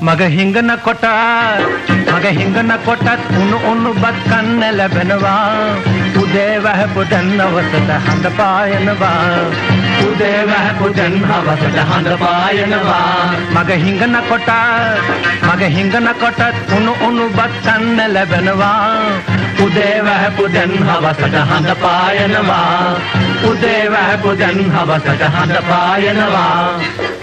මග හිඟන කොට මග හිඟන කොටත් උණු උණු බත් කන්න ලැබෙනවා. උදේ වැහපු දැන් අවසට හඳ පායනවා. උදේ වැහපු දැන් අවසට හඳ පායනවා. මග හිඟන කොට මග හිඟන කොටත් උණු උණු බත් කන්න ලැබෙනවා. උදේ වැහපු දැන් හවසට හඳ පායනවා. උදේ වැහපු දැන් හවසට හඳ පායනවා.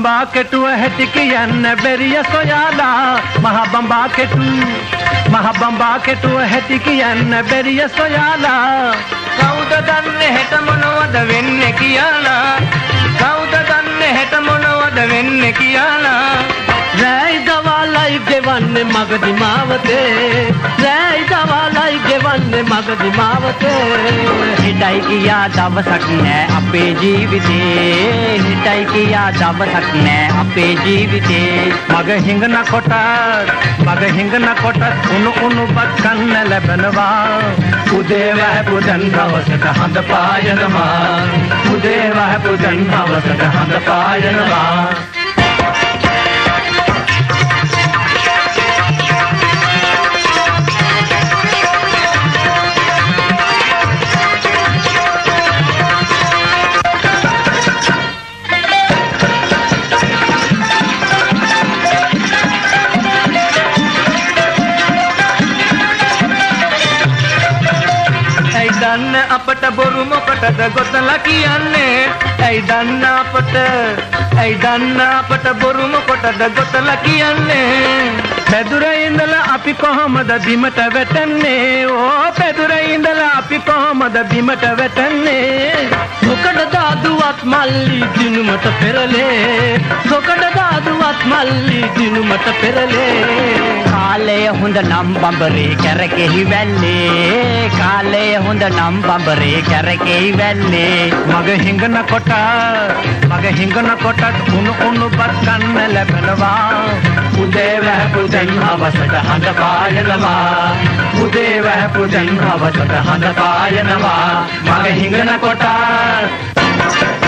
බම්බා කෙටුව හැටි කියන්න බැරිය සොයාලා. මහ බම්බා කෙටු මහ බම්බා කෙටුව හැටි කියන්න බැරිය සොයාලා. කවුද දන්නේ හෙට මොනවද වෙන්නේ කියලා? කවුද දන්නේ හෙට මොනවද වෙන්නේ කියලා? රැයි දවාලයි ගෙවන්නේ මගදි මාවතේ රැයි දවාලයි ගෙවන්නේ මගදි මාවතේ හිටයි කියා දවසක් නෑ අපේ ජීවිතේ හිටයි කියා දවසක් නෑ අපේ ජීවිතේ මග හිඟන කොට මග හිඟන කොට උණු උණු බත් කන්න ලැබෙනවා උදේ වැහපු දැන් දවසට හඳ පායනවා උදේ වැහපු දැන් දවසට හඳ පායනවා දන්න අපට බොරු මොකටද ගොතලා කියන්නේ? ඇයි දන්න අපට ඇයි දන්න අපට බොරු මොකටද ගොතලා කියන්නේ? පැදුර ඉඳලා අපි කොහොමද බිමට වැටෙන්නේ? ඕ පැදුර ඉඳලා අපි කොහොමද බිමට වැටෙන්නේ? සොකඩ දාදුවත් මල්ලි දිනුමට පෙරලේ. සොකඩ දාදුවත් මල්ලි දිනුමට පෙරලේ. කාලය හොඳ නම් බඹරේ කැරකෙහි වැල්ලේ. කාලය හොඳ නම් බඹරේ කැරකෙහි වැල්ලේ. මග හිඟන කොට මග හිඟන කොටත් උණු උණු බත් කන්න ලැබෙනවා. උදේ වැහපු දැන් හවසට හඳ පායනවා. උදේ වැහපු දැන් හවසට හඳ පායනවා. මග හිඟන කොට.